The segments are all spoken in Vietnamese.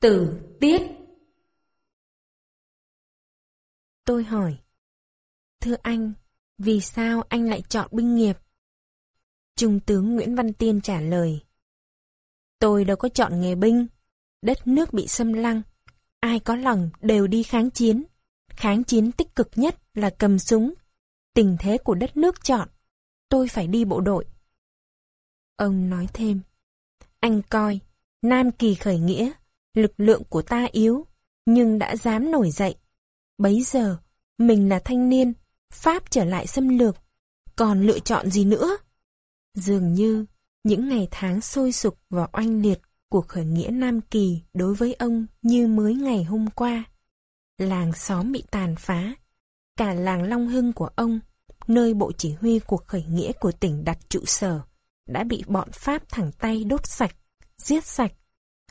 Tử tiết. Tôi hỏi Thưa anh, vì sao anh lại chọn binh nghiệp? Trung tướng Nguyễn Văn Tiên trả lời Tôi đâu có chọn nghề binh. Đất nước bị xâm lăng Ai có lòng đều đi kháng chiến. Kháng chiến tích cực nhất là cầm súng. Tình thế của đất nước chọn Tôi phải đi bộ đội. Ông nói thêm Anh coi Nam Kỳ khởi nghĩa lực lượng của ta yếu, nhưng đã dám nổi dậy. Bấy giờ, mình là thanh niên, Pháp trở lại xâm lược, còn lựa chọn gì nữa? Dường như, những ngày tháng sôi sục và oanh liệt của khởi nghĩa Nam Kỳ đối với ông như mới ngày hôm qua. Làng xóm bị tàn phá, cả làng Long Hưng của ông, nơi bộ chỉ huy cuộc khởi nghĩa của tỉnh đặt trụ sở, đã bị bọn Pháp thẳng tay đốt sạch, giết sạch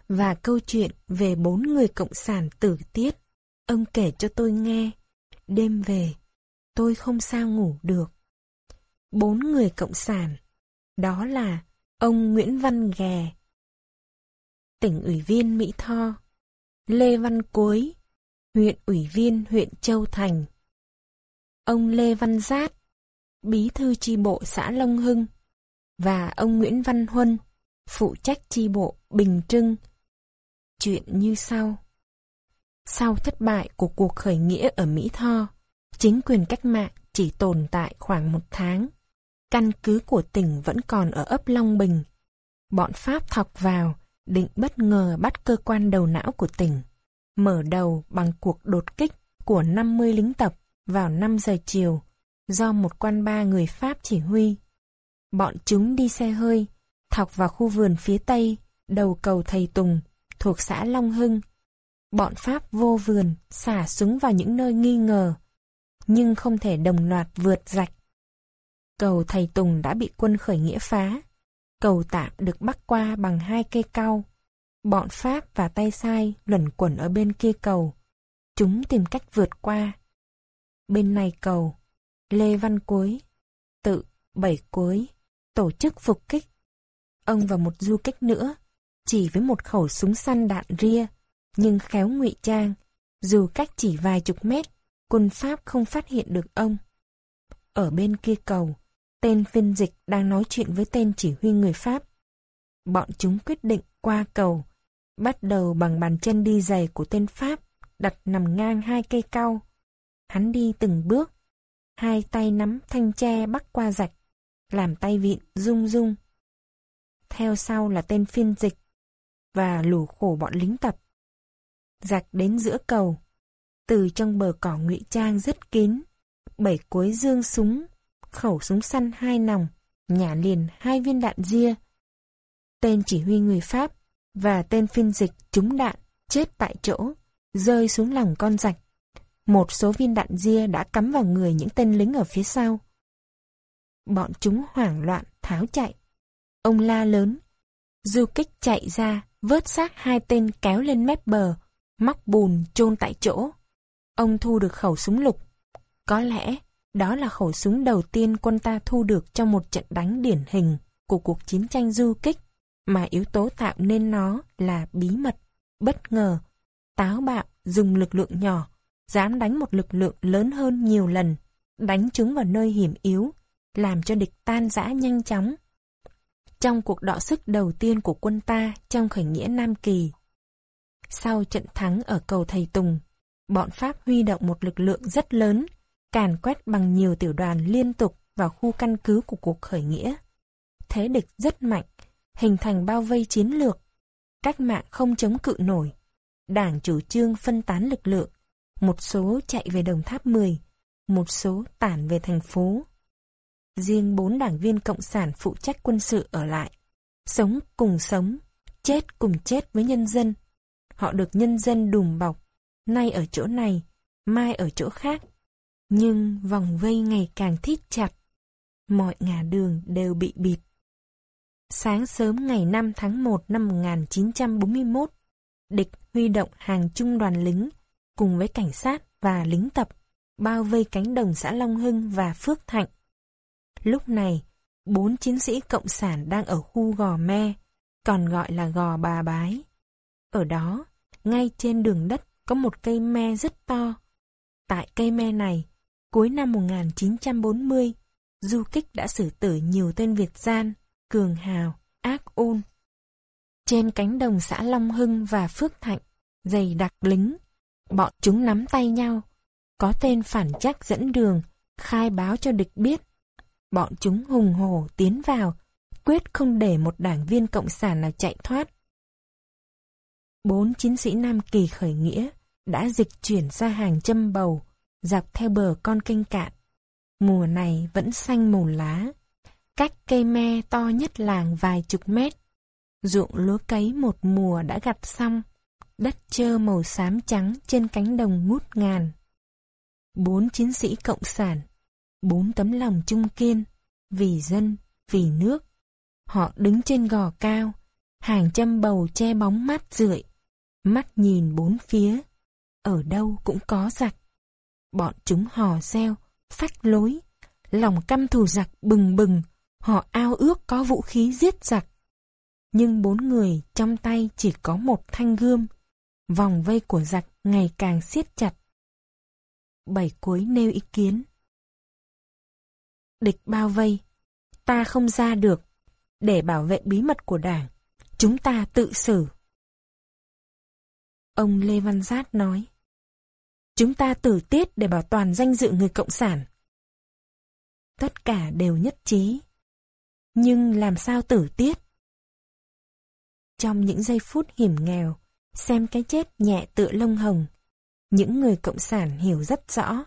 và câu chuyện về bốn người cộng sản tử tiết. Ông kể cho tôi nghe. Đêm về, tôi không sao ngủ được. Bốn người cộng sản, đó là ông Nguyễn Văn Ghè, tỉnh ủy viên Mỹ Tho, Lê Văn Cuối, huyện ủy viên huyện Châu Thành, ông Lê Văn Giát, bí thư chi bộ xã Long Hưng, và ông Nguyễn Văn Huân, phụ trách chi bộ Bình Trưng, Chuyện như sau. Sau thất bại của cuộc khởi nghĩa ở Mỹ Tho, chính quyền cách mạng chỉ tồn tại khoảng một tháng. Căn cứ của tỉnh vẫn còn ở ấp Long Bình. Bọn Pháp thọc vào, định bất ngờ bắt cơ quan đầu não của tỉnh. Mở đầu bằng cuộc đột kích của 50 lính tập vào 5 giờ chiều, do một quan ba người Pháp chỉ huy. Bọn chúng đi xe hơi, thọc vào khu vườn phía tây, đầu cầu Thầy Tùng, thuộc xã Long Hưng. Bọn Pháp vô vườn, xả súng vào những nơi nghi ngờ, nhưng không thể đồng loạt vượt rạch. Cầu Thầy Tùng đã bị quân khởi nghĩa phá. Cầu tạm được bắc qua bằng hai cây cao. Bọn Pháp và tay sai luẩn quẩn ở bên kia cầu. Chúng tìm cách vượt qua. Bên này cầu, Lê Văn Cuối, tự, bảy cuối, tổ chức phục kích. Ông và một du kích nữa chỉ với một khẩu súng săn đạn ria, nhưng khéo ngụy trang, dù cách chỉ vài chục mét, quân Pháp không phát hiện được ông. Ở bên kia cầu, tên phiên dịch đang nói chuyện với tên chỉ huy người Pháp. Bọn chúng quyết định qua cầu, bắt đầu bằng bàn chân đi giày của tên Pháp, đặt nằm ngang hai cây cao. Hắn đi từng bước, hai tay nắm thanh tre bắt qua rạch, làm tay vịn rung rung. Theo sau là tên phiên dịch, và lù khổ bọn lính tập. Giặc đến giữa cầu, từ trong bờ cỏ ngụy trang rất kín, bảy cuối dương súng, khẩu súng săn hai nòng, nhả liền hai viên đạn ria. Tên chỉ huy người Pháp và tên phiên dịch trúng đạn, chết tại chỗ, rơi xuống lòng con rạch. Một số viên đạn ria đã cắm vào người những tên lính ở phía sau. Bọn chúng hoảng loạn, tháo chạy. Ông la lớn. Du kích chạy ra, vớt xác hai tên kéo lên mép bờ, móc bùn chôn tại chỗ. Ông thu được khẩu súng lục. Có lẽ đó là khẩu súng đầu tiên quân ta thu được trong một trận đánh điển hình của cuộc chiến tranh du kích, mà yếu tố tạo nên nó là bí mật, bất ngờ, táo bạo, dùng lực lượng nhỏ, dám đánh một lực lượng lớn hơn nhiều lần, đánh chúng vào nơi hiểm yếu, làm cho địch tan rã nhanh chóng. Trong cuộc đọ sức đầu tiên của quân ta trong khởi nghĩa Nam Kỳ. Sau trận thắng ở cầu Thầy Tùng, bọn Pháp huy động một lực lượng rất lớn, càn quét bằng nhiều tiểu đoàn liên tục vào khu căn cứ của cuộc khởi nghĩa. Thế địch rất mạnh, hình thành bao vây chiến lược. Cách mạng không chống cự nổi. Đảng chủ trương phân tán lực lượng, một số chạy về Đồng Tháp 10, một số tản về thành phố. Riêng bốn đảng viên Cộng sản phụ trách quân sự ở lại. Sống cùng sống, chết cùng chết với nhân dân. Họ được nhân dân đùm bọc, nay ở chỗ này, mai ở chỗ khác. Nhưng vòng vây ngày càng thít chặt. Mọi ngả đường đều bị bịt. Sáng sớm ngày 5 tháng 1 năm 1941, địch huy động hàng trung đoàn lính cùng với cảnh sát và lính tập bao vây cánh đồng xã Long Hưng và Phước Thạnh. Lúc này, bốn chiến sĩ Cộng sản đang ở khu Gò Me, còn gọi là Gò Bà Bái. Ở đó, ngay trên đường đất có một cây me rất to. Tại cây me này, cuối năm 1940, du kích đã xử tử nhiều tên Việt gian, cường hào, ác ôn. Trên cánh đồng xã Long Hưng và Phước Thạnh, dày đặc lính, bọn chúng nắm tay nhau, có tên phản chắc dẫn đường, khai báo cho địch biết. Bọn chúng hùng hổ tiến vào, quyết không để một đảng viên cộng sản nào chạy thoát. Bốn chiến sĩ Nam Kỳ khởi nghĩa đã dịch chuyển ra hàng châm bầu, dọc theo bờ con kênh cạn. Mùa này vẫn xanh màu lá, cách cây me to nhất làng vài chục mét. Ruộng lúa cấy một mùa đã gặt xong, đất trơ màu xám trắng trên cánh đồng ngút ngàn. Bốn chiến sĩ cộng sản, bốn tấm lòng trung kiên, vì dân, vì nước. Họ đứng trên gò cao, hàng trăm bầu che bóng mát rượi, mắt nhìn bốn phía, ở đâu cũng có giặc. Bọn chúng hò reo, phách lối, lòng căm thù giặc bừng bừng, họ ao ước có vũ khí giết giặc. Nhưng bốn người trong tay chỉ có một thanh gươm, vòng vây của giặc ngày càng siết chặt. Bảy cuối nêu ý kiến. Địch bao vây, ta không ra được, để bảo vệ bí mật của đảng, chúng ta tự xử. Ông Lê Văn Giác nói, chúng ta tử tiết để bảo toàn danh dự người Cộng sản. Tất cả đều nhất trí. Nhưng làm sao tử tiết? Trong những giây phút hiểm nghèo, xem cái chết nhẹ tựa lông hồng, những người Cộng sản hiểu rất rõ.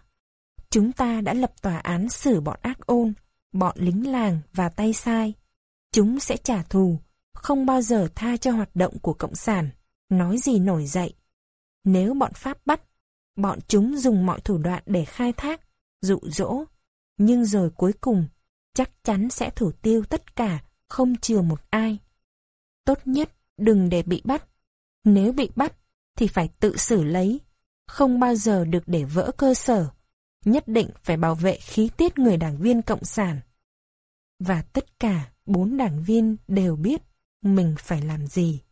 Chúng ta đã lập tòa án xử bọn ác ôn, bọn lính làng và tay sai. Chúng sẽ trả thù, không bao giờ tha cho hoạt động của Cộng sản, nói gì nổi dậy. Nếu bọn Pháp bắt, bọn chúng dùng mọi thủ đoạn để khai thác, dụ dỗ, nhưng rồi cuối cùng chắc chắn sẽ thủ tiêu tất cả, không chừa một ai. Tốt nhất đừng để bị bắt. Nếu bị bắt thì phải tự xử lấy, không bao giờ được để vỡ cơ sở. Nhất định phải bảo vệ khí tiết người đảng viên Cộng sản. Và tất cả bốn đảng viên đều biết mình phải làm gì.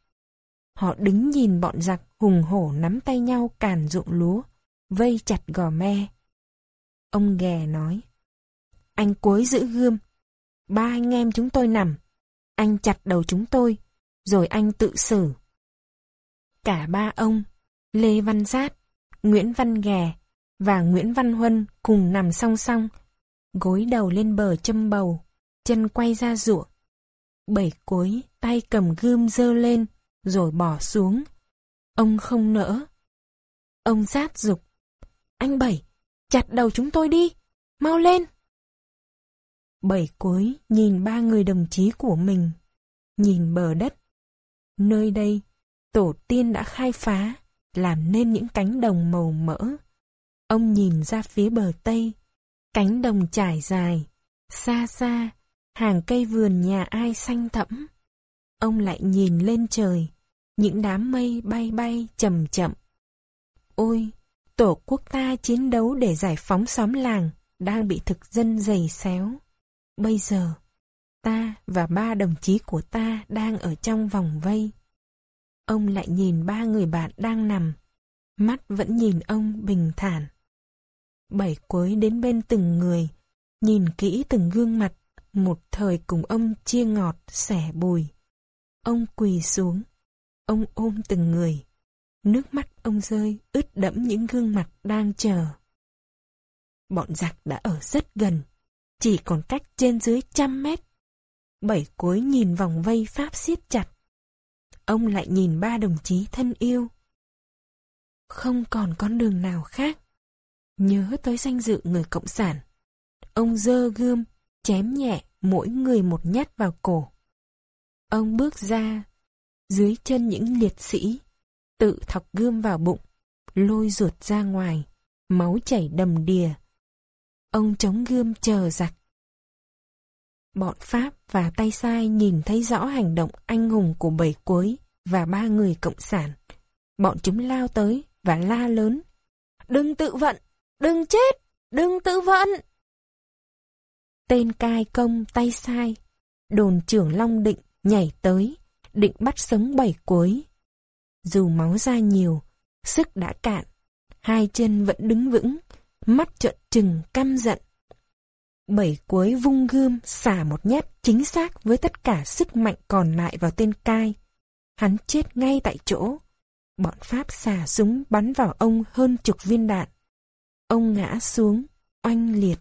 Họ đứng nhìn bọn giặc hùng hổ nắm tay nhau càn ruộng lúa, vây chặt gò me. Ông ghè nói, anh cuối giữ gươm, ba anh em chúng tôi nằm, anh chặt đầu chúng tôi, rồi anh tự xử. Cả ba ông, Lê Văn Giát, Nguyễn Văn Ghè và Nguyễn Văn Huân cùng nằm song song, gối đầu lên bờ châm bầu, chân quay ra ruộng. Bảy cối tay cầm gươm dơ lên, rồi bỏ xuống. Ông không nỡ. Ông sát dục. Anh Bảy, chặt đầu chúng tôi đi, mau lên. Bảy cối nhìn ba người đồng chí của mình, nhìn bờ đất. Nơi đây, tổ tiên đã khai phá, làm nên những cánh đồng màu mỡ. Ông nhìn ra phía bờ Tây, cánh đồng trải dài, xa xa, hàng cây vườn nhà ai xanh thẫm. Ông lại nhìn lên trời, những đám mây bay bay chậm chậm. Ôi, tổ quốc ta chiến đấu để giải phóng xóm làng, đang bị thực dân dày xéo. Bây giờ, ta và ba đồng chí của ta đang ở trong vòng vây. Ông lại nhìn ba người bạn đang nằm, mắt vẫn nhìn ông bình thản. Bảy cuối đến bên từng người, nhìn kỹ từng gương mặt, một thời cùng ông chia ngọt, xẻ bùi. Ông quỳ xuống, ông ôm từng người. Nước mắt ông rơi, ướt đẫm những gương mặt đang chờ. Bọn giặc đã ở rất gần, chỉ còn cách trên dưới trăm mét. Bảy cuối nhìn vòng vây Pháp siết chặt. Ông lại nhìn ba đồng chí thân yêu. Không còn con đường nào khác. Nhớ tới danh dự người Cộng sản. Ông dơ gươm, chém nhẹ mỗi người một nhát vào cổ. Ông bước ra, dưới chân những liệt sĩ, tự thọc gươm vào bụng, lôi ruột ra ngoài, máu chảy đầm đìa. Ông chống gươm chờ giặc. Bọn Pháp và tay sai nhìn thấy rõ hành động anh hùng của bảy cuối và ba người cộng sản. Bọn chúng lao tới và la lớn. Đừng tự vận! Đừng chết! Đừng tự vận! Tên cai công tay sai, đồn trưởng Long Định nhảy tới, định bắt sống bảy cuối. Dù máu ra nhiều, sức đã cạn, hai chân vẫn đứng vững, mắt trợn trừng căm giận. Bảy cuối vung gươm xả một nhát chính xác với tất cả sức mạnh còn lại vào tên cai. Hắn chết ngay tại chỗ. Bọn Pháp xả súng bắn vào ông hơn chục viên đạn. Ông ngã xuống, oanh liệt.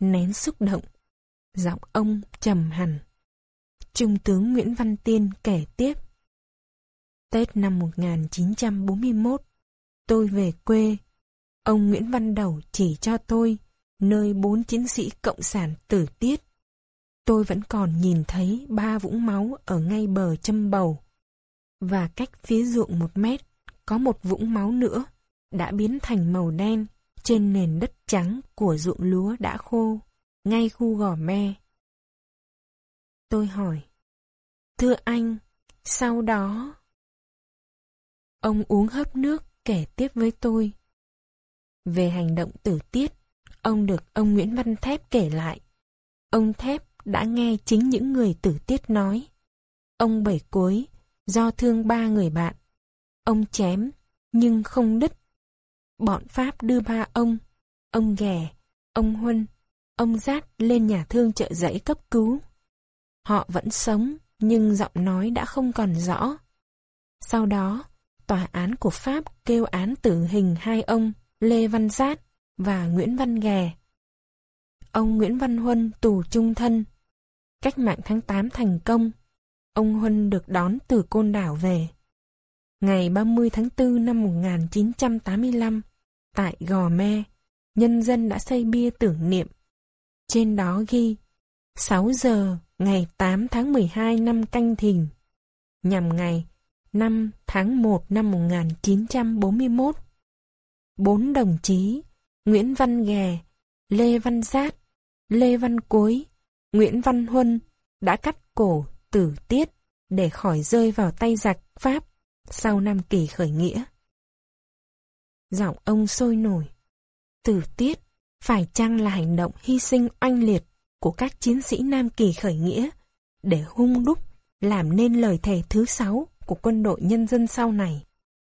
Nén xúc động, giọng ông trầm hẳn. Trung tướng Nguyễn Văn Tiên kể tiếp. Tết năm 1941, tôi về quê. Ông Nguyễn Văn Đầu chỉ cho tôi nơi bốn chiến sĩ cộng sản tử tiết. Tôi vẫn còn nhìn thấy ba vũng máu ở ngay bờ châm bầu. Và cách phía ruộng một mét, có một vũng máu nữa, đã biến thành màu đen trên nền đất trắng của ruộng lúa đã khô, ngay khu gò me. Tôi hỏi, Thưa anh, sau đó... Ông uống hớp nước kể tiếp với tôi. Về hành động tử tiết, ông được ông Nguyễn Văn Thép kể lại. Ông Thép đã nghe chính những người tử tiết nói. Ông bảy cuối, do thương ba người bạn. Ông chém, nhưng không đứt. Bọn Pháp đưa ba ông, ông Ghè, ông Huân, ông Giát lên nhà thương chợ giấy cấp cứu. Họ vẫn sống, nhưng giọng nói đã không còn rõ. Sau đó, tòa án của Pháp kêu án tử hình hai ông Lê Văn Giát và Nguyễn Văn Ghè. Ông Nguyễn Văn Huân tù trung thân. Cách mạng tháng 8 thành công. Ông Huân được đón từ Côn Đảo về. Ngày 30 tháng 4 năm 1985, tại Gò Me, nhân dân đã xây bia tưởng niệm. Trên đó ghi 6 giờ ngày 8 tháng 12 năm Canh Thìn, nhằm ngày 5 tháng 1 năm 1941. Bốn đồng chí Nguyễn Văn Ghè, Lê Văn Giát, Lê Văn Cối, Nguyễn Văn Huân đã cắt cổ tử tiết để khỏi rơi vào tay giặc Pháp sau năm kỳ khởi nghĩa. Giọng ông sôi nổi. Tử tiết, phải chăng là hành động hy sinh oanh liệt của các chiến sĩ Nam Kỳ khởi nghĩa để hung đúc làm nên lời thề thứ sáu của quân đội nhân dân sau này.